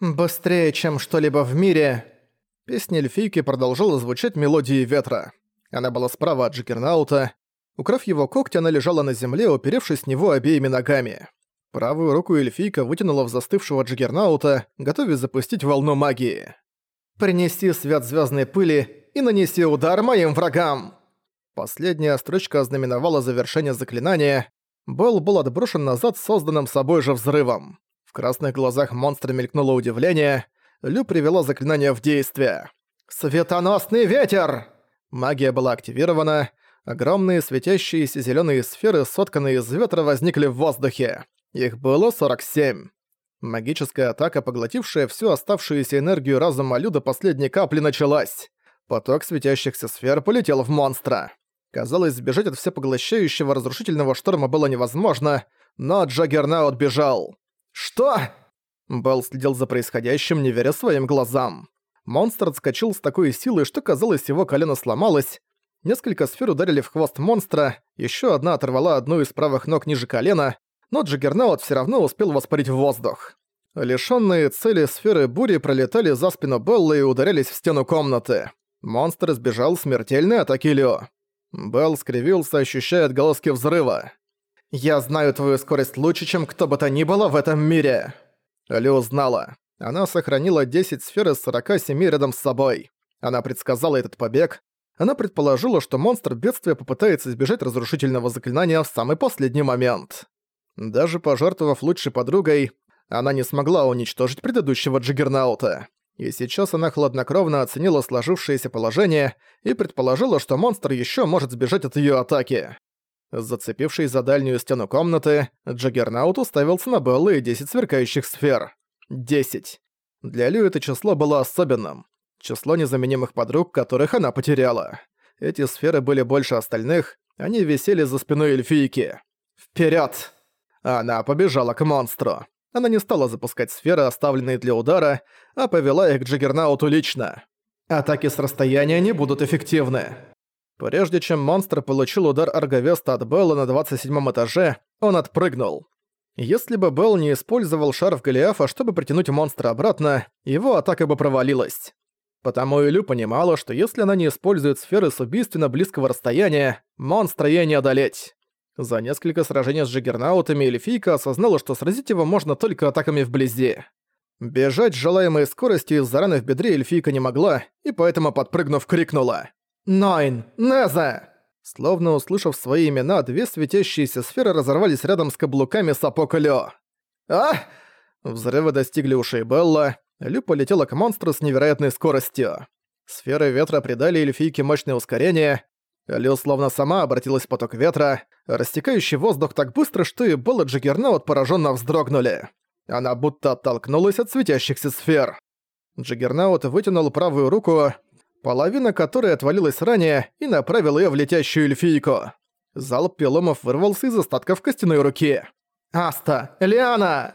«Быстрее, чем что-либо в мире!» Песня эльфийки продолжала звучать мелодией ветра. Она была справа от Джиггернаута. Украв его когти, она лежала на земле, уперевшись в него обеими ногами. Правую руку эльфийка вытянула в застывшего Джиггернаута, готовясь запустить волну магии. «Принеси свет звездной пыли и нанеси удар моим врагам!» Последняя строчка ознаменовала завершение заклинания. Белл был отброшен назад созданным собой же взрывом. В красных глазах монстра мелькнуло удивление. Лю привела заклинание в действие. «Светоносный ветер!» Магия была активирована. Огромные светящиеся зеленые сферы, сотканные из ветра, возникли в воздухе. Их было 47. Магическая атака, поглотившая всю оставшуюся энергию разума Лю до последней капли, началась. Поток светящихся сфер полетел в монстра. Казалось, сбежать от всепоглощающего разрушительного шторма было невозможно, но Джаггернаут бежал. «Что?» Белл следил за происходящим, не веря своим глазам. Монстр отскочил с такой силой, что казалось, его колено сломалось. Несколько сфер ударили в хвост монстра, еще одна оторвала одну из правых ног ниже колена, но Джаггернаут все равно успел воспарить в воздух. Лишённые цели сферы бури пролетали за спину Белла и ударялись в стену комнаты. Монстр избежал смертельной атаки Лё. Белл скривился, ощущая отголоски взрыва. «Я знаю твою скорость лучше, чем кто бы то ни было в этом мире!» Лё знала. Она сохранила 10 сфер из 47 рядом с собой. Она предсказала этот побег. Она предположила, что монстр бедствия попытается избежать разрушительного заклинания в самый последний момент. Даже пожертвовав лучшей подругой, она не смогла уничтожить предыдущего Джиггернаута. И сейчас она хладнокровно оценила сложившееся положение и предположила, что монстр еще может сбежать от ее атаки. Зацепившись за дальнюю стену комнаты, Джаггернаут уставился на Беллы и 10 сверкающих сфер. 10. Для Лю это число было особенным. Число незаменимых подруг, которых она потеряла. Эти сферы были больше остальных, они висели за спиной эльфийки. Вперед! Она побежала к монстру. Она не стала запускать сферы, оставленные для удара, а повела их к Джиггернауту лично. Атаки с расстояния не будут эффективны. Прежде чем монстр получил удар Арговеста от Белла на 27 этаже, он отпрыгнул. Если бы Белл не использовал шарф Голиафа, чтобы притянуть монстра обратно, его атака бы провалилась. Потому Илю понимала, что если она не использует сферы с убийственно близкого расстояния, монстра ей не одолеть. За несколько сражений с Джиггернаутами эльфийка осознала, что сразить его можно только атаками вблизи. Бежать с желаемой скоростью из-за раны в бедре эльфийка не могла, и поэтому, подпрыгнув, крикнула «Найн! Неза!» Словно услышав свои имена, две светящиеся сферы разорвались рядом с каблуками сапог Лё. «А!» Взрывы достигли ушей Белла. Лю полетела к монстру с невероятной скоростью. Сферы ветра придали эльфийке мощное ускорение, Лю словно сама обратилась в поток ветра, растекающий воздух так быстро, что и Белла Джиггернаут пораженно вздрогнули. Она будто оттолкнулась от светящихся сфер. Джиггернаут вытянул правую руку, половина которой отвалилась ранее, и направил ее в летящую эльфийку. Залп пиломов вырвался из остатков костяной руки. «Аста! Лиана!»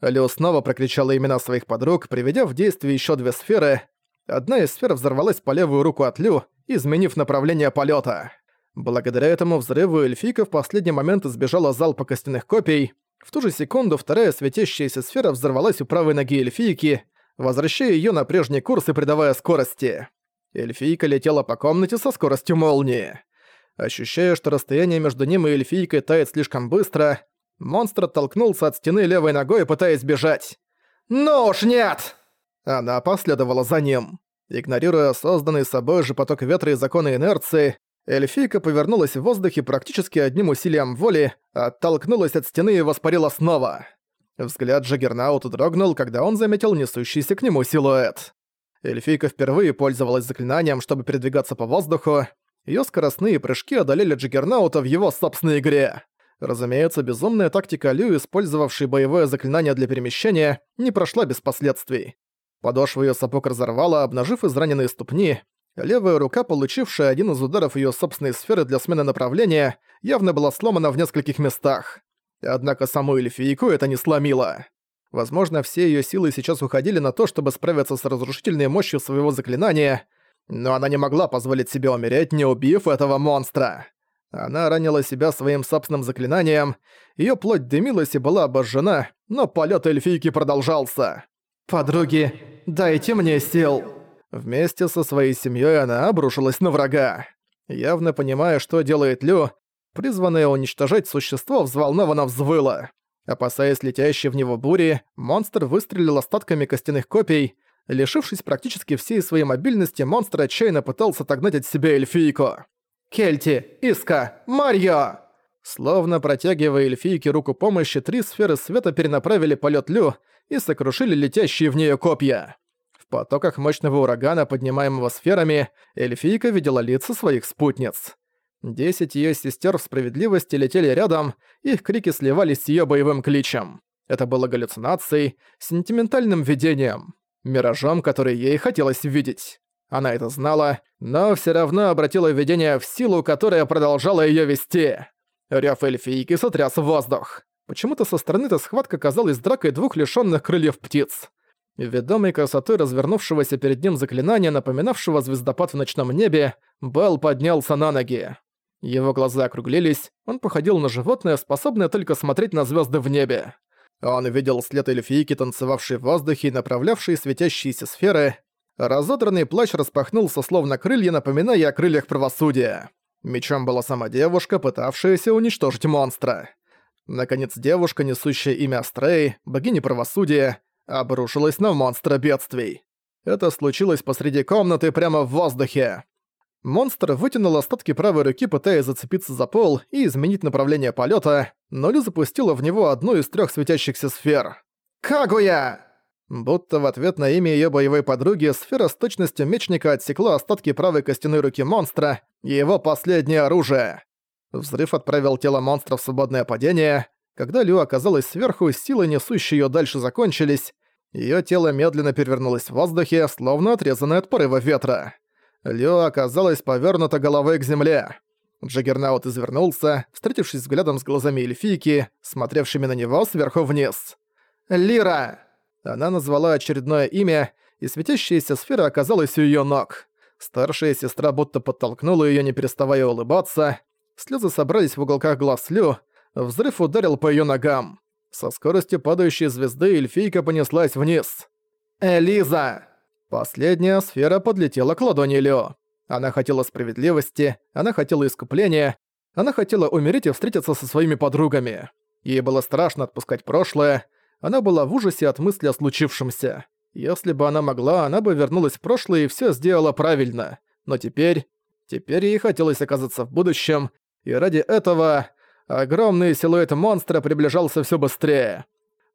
Лю снова прокричала имена своих подруг, приведя в действие еще две сферы. Одна из сфер взорвалась по левую руку от Лю, изменив направление полета. Благодаря этому взрыву эльфийка в последний момент избежала залпа костяных копий. В ту же секунду вторая светящаяся сфера взорвалась у правой ноги эльфийки, возвращая ее на прежний курс и придавая скорости. Эльфийка летела по комнате со скоростью молнии. Ощущая, что расстояние между ним и эльфийкой тает слишком быстро, монстр оттолкнулся от стены левой ногой, пытаясь бежать. «Ну уж нет!» Она последовала за ним. Игнорируя созданный собой же поток ветра и законы инерции, эльфийка повернулась в воздухе практически одним усилием воли, оттолкнулась от стены и воспарила снова. Взгляд Джаггернаута дрогнул, когда он заметил несущийся к нему силуэт. Эльфийка впервые пользовалась заклинанием, чтобы передвигаться по воздуху. Её скоростные прыжки одолели Джаггернаута в его собственной игре. Разумеется, безумная тактика Лю, использовавшей боевое заклинание для перемещения, не прошла без последствий. Подошва её сапог разорвала, обнажив израненные ступни. Левая рука, получившая один из ударов её собственной сферы для смены направления, явно была сломана в нескольких местах. Однако саму эльфийку это не сломило. Возможно, все её силы сейчас уходили на то, чтобы справиться с разрушительной мощью своего заклинания, но она не могла позволить себе умереть, не убив этого монстра. Она ранила себя своим собственным заклинанием, её плоть дымилась и была обожжена, но полёт эльфийки продолжался. «Подруги, дайте мне сил!» Вместе со своей семьей она обрушилась на врага. Явно понимая, что делает Лю, призванное уничтожать существо взволнованно взвыло. Опасаясь летящей в него бури, монстр выстрелил остатками костяных копий. Лишившись практически всей своей мобильности, монстр отчаянно пытался отогнать от себя эльфийку. «Кельти! Иска! Марьо!» Словно протягивая эльфийке руку помощи, три сферы света перенаправили полет Лю и сокрушили летящие в нее копья. В потоках мощного урагана, поднимаемого сферами, эльфийка видела лица своих спутниц. Десять её сестер в справедливости летели рядом, их крики сливались с её боевым кличем. Это было галлюцинацией, сентиментальным видением, миражом, который ей хотелось видеть. Она это знала, но всё равно обратила видение в силу, которая продолжала её вести. Рёв эльфийки сотряс воздух. Почему-то со стороны эта схватка казалась дракой двух лишённых крыльев птиц. Ведомый красотой развернувшегося перед ним заклинания, напоминавшего звездопад в ночном небе, Белл поднялся на ноги. Его глаза округлились, он походил на животное, способное только смотреть на звезды в небе. Он видел след эльфийки, танцевавшей в воздухе и направлявшей светящиеся сферы. Разодранный плащ распахнулся словно крылья, напоминая о крыльях правосудия. Мечом была сама девушка, пытавшаяся уничтожить монстра. Наконец девушка, несущая имя Астрей, богини правосудия, обрушилась на монстра бедствий. Это случилось посреди комнаты прямо в воздухе. Монстр вытянул остатки правой руки, пытаясь зацепиться за пол и изменить направление полета, но Лю запустила в него одну из трех светящихся сфер. «Кагуя!» Будто в ответ на имя ее боевой подруги, сфера с точностью мечника отсекла остатки правой костяной руки монстра и его последнее оружие. Взрыв отправил тело монстра в свободное падение. Когда Лю оказалась сверху, силы, несущие ее дальше, закончились. Ее тело медленно перевернулось в воздухе, словно отрезанное от порыва ветра. Лё оказалась повернута головой к земле. Джаггернаут извернулся, встретившись взглядом с глазами эльфийки, смотревшими на него сверху вниз. «Лира!» Она назвала очередное имя, и светящаяся сфера оказалась у её ног. Старшая сестра будто подтолкнула её, не переставая улыбаться. Слёзы собрались в уголках глаз Лю, взрыв ударил по её ногам. Со скоростью падающей звезды эльфийка понеслась вниз. «Элиза!» Последняя сфера подлетела к ладони Лео. Она хотела справедливости, она хотела искупления, она хотела умереть и встретиться со своими подругами. Ей было страшно отпускать прошлое, она была в ужасе от мысли о случившемся. Если бы она могла, она бы вернулась в прошлое и всё сделала правильно. Но теперь... Теперь ей хотелось оказаться в будущем, и ради этого... Огромный силуэт монстра приближался всё быстрее.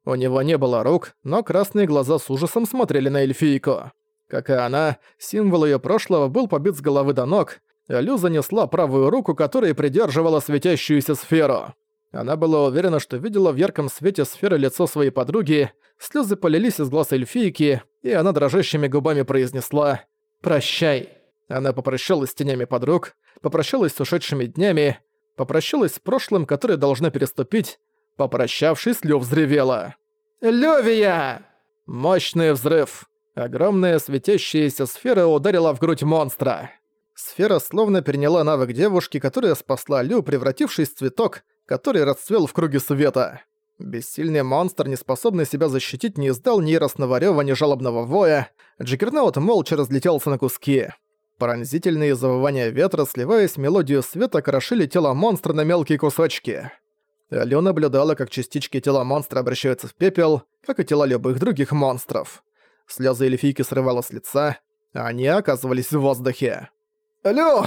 У него не было рук, но красные глаза с ужасом смотрели на эльфийку. Как и она, символ её прошлого был побит с головы до ног, а Лю занесла правую руку, которая придерживала светящуюся сферу. Она была уверена, что видела в ярком свете сферы лицо своей подруги, слезы полились из глаз эльфийки, и она дрожащими губами произнесла «Прощай». Она попрощалась с тенями подруг, попрощалась с ушедшими днями, попрощалась с прошлым, которое должна переступить, попрощавшись, Лю взревела. «Лёвия!» Мощный взрыв. Огромная светящаяся сфера ударила в грудь монстра. Сфера словно переняла навык девушки, которая спасла Лю, превратившись в цветок, который расцвел в круге света. Бессильный монстр, не способный себя защитить, не издал ни яростного рёва, ни жалобного воя. Джиггернаут молча разлетелся на куски. Пронзительные завывания ветра, сливаясь в мелодию света, крошили тело монстра на мелкие кусочки. Лю наблюдала, как частички тела монстра обращаются в пепел, как и тела любых других монстров. Слезы эльфийки срывало с лица, а они оказывались в воздухе. «Алло!»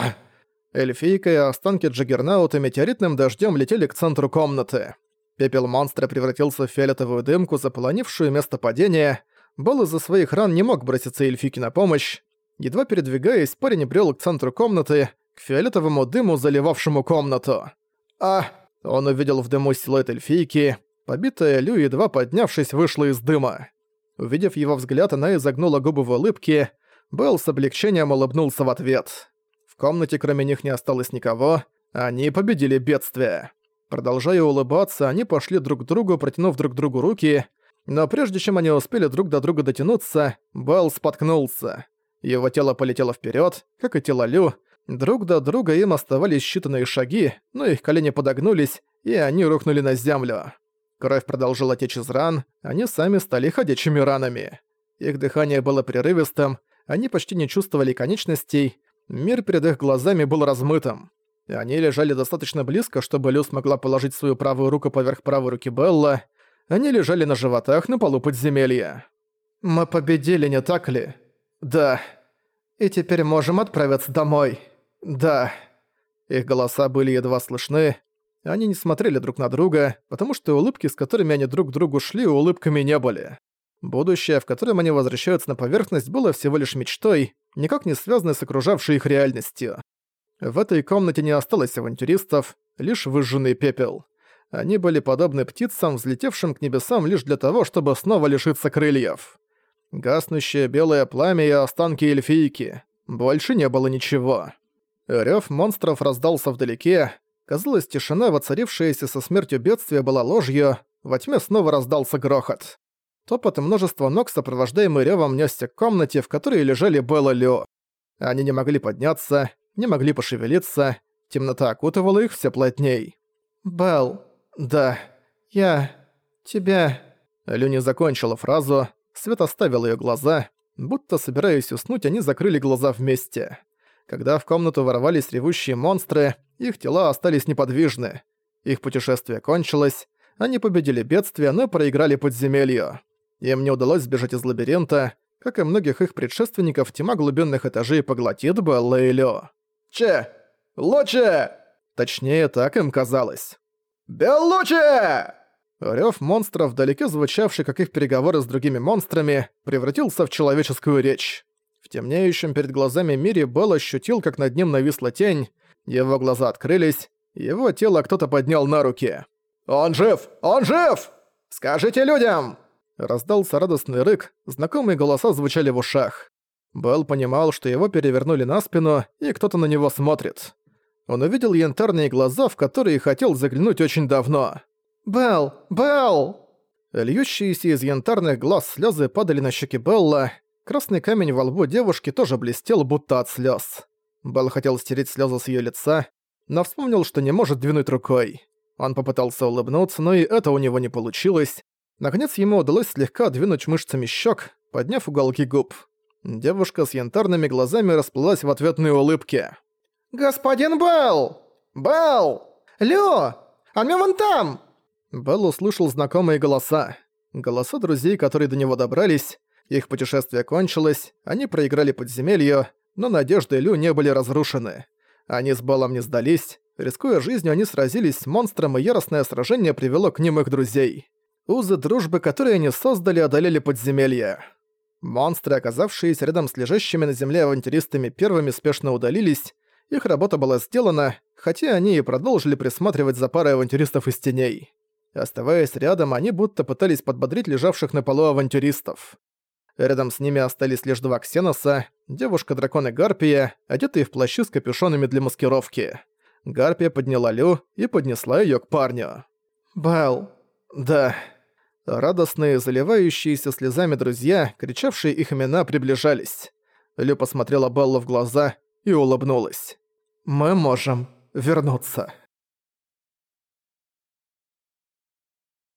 Эльфийка и останки Джаггернаута метеоритным дождем летели к центру комнаты. Пепел монстра превратился в фиолетовую дымку, заполонившую место падения. Бол из-за своих ран не мог броситься эльфийке на помощь. Едва передвигаясь, парень брел к центру комнаты, к фиолетовому дыму, заливавшему комнату. А! Он увидел в дыму силуэт эльфийки. Побитая Лю, едва поднявшись, вышла из дыма. Увидев его взгляд, она изогнула губы в улыбке. Белл с облегчением улыбнулся в ответ. В комнате кроме них не осталось никого. Они победили бедствие. Продолжая улыбаться, они пошли друг к другу, протянув друг другу руки. Но прежде чем они успели друг до друга дотянуться, Белл споткнулся. Его тело полетело вперед, как и тело Лю. Друг до друга им оставались считанные шаги, но их колени подогнулись, и они рухнули на землю. Кровь продолжила течь из ран, они сами стали ходячими ранами. Их дыхание было прерывистым, они почти не чувствовали конечностей, мир перед их глазами был размытым. Они лежали достаточно близко, чтобы Лю смогла положить свою правую руку поверх правой руки Белла. Они лежали на животах на полу подземелья. «Мы победили, не так ли?» «Да». «И теперь можем отправиться домой?» «Да». Их голоса были едва слышны. Они не смотрели друг на друга, потому что улыбки, с которыми они друг к другу шли, улыбками не были. Будущее, в котором они возвращаются на поверхность, было всего лишь мечтой, никак не связанной с окружавшей их реальностью. В этой комнате не осталось авантюристов, лишь выжженный пепел. Они были подобны птицам, взлетевшим к небесам лишь для того, чтобы снова лишиться крыльев. Гаснущее белое пламя и останки эльфийки. Больше не было ничего. Рёв монстров раздался вдалеке. Казалось, тишина, воцарившаяся со смертью бедствия, была ложью. Во тьме снова раздался грохот. Топот и множество ног, сопровождаемый рёвом, нёсся к комнате, в которой лежали Белла Лё. Они не могли подняться, не могли пошевелиться. Темнота окутывала их все плотней. «Белл, да, я... тебя...» Лю не закончила фразу, Свет оставил её глаза. Будто собираясь уснуть, они закрыли глаза вместе. Когда в комнату ворвались ревущие монстры, их тела остались неподвижны. Их путешествие кончилось, они победили бедствие, но проиграли подземелью. Им не удалось сбежать из лабиринта, как и многих их предшественников, тьма глубинных этажей поглотит Белла и Лё. «Че! Лучше!» Точнее, так им казалось. «Беллуче!» Рёв монстров, вдалеке звучавший, как их переговоры с другими монстрами, превратился в человеческую речь. В темнеющем перед глазами мире Белл ощутил, как над ним нависла тень, его глаза открылись, его тело кто-то поднял на руки. «Он жив! Он жив! Скажите людям!» Раздался радостный рык, знакомые голоса звучали в ушах. Белл понимал, что его перевернули на спину, и кто-то на него смотрит. Он увидел янтарные глаза, в которые хотел заглянуть очень давно. «Белл! Белл!» Льющиеся из янтарных глаз слезы падали на щеки Белла. Красный камень во лбу девушки тоже блестел, будто от слез. Белл хотел стереть слезы с ее лица, но вспомнил, что не может двинуть рукой. Он попытался улыбнуться, но и это у него не получилось. Наконец ему удалось слегка двинуть мышцами щек, подняв уголки губ. Девушка с янтарными глазами расплылась в ответной улыбке. «Господин Белл! Белл! Лё! Он вон там!» Белл услышал знакомые голоса. Голоса друзей, которые до него добрались. Их путешествие кончилось, они проиграли подземелье, но надежды Лю не были разрушены. Они с Беллом не сдались. Рискуя жизнью, они сразились с монстром, и яростное сражение привело к ним их друзей. Узы дружбы, которые они создали, одолели подземелье. Монстры, оказавшиеся рядом с лежащими на земле авантюристами, первыми спешно удалились. Их работа была сделана, хотя они и продолжили присматривать за парой авантюристов из теней. Оставаясь рядом, они будто пытались подбодрить лежавших на полу авантюристов. Рядом с ними остались лишь два ксеноса, девушка-дракон и Гарпия, одетые в плащи с капюшонами для маскировки. Гарпия подняла Лю и поднесла её к парню. «Белл, да...» Радостные, заливающиеся слезами друзья, кричавшие их имена, приближались. Лю посмотрела Беллу в глаза и улыбнулась. «Мы можем вернуться».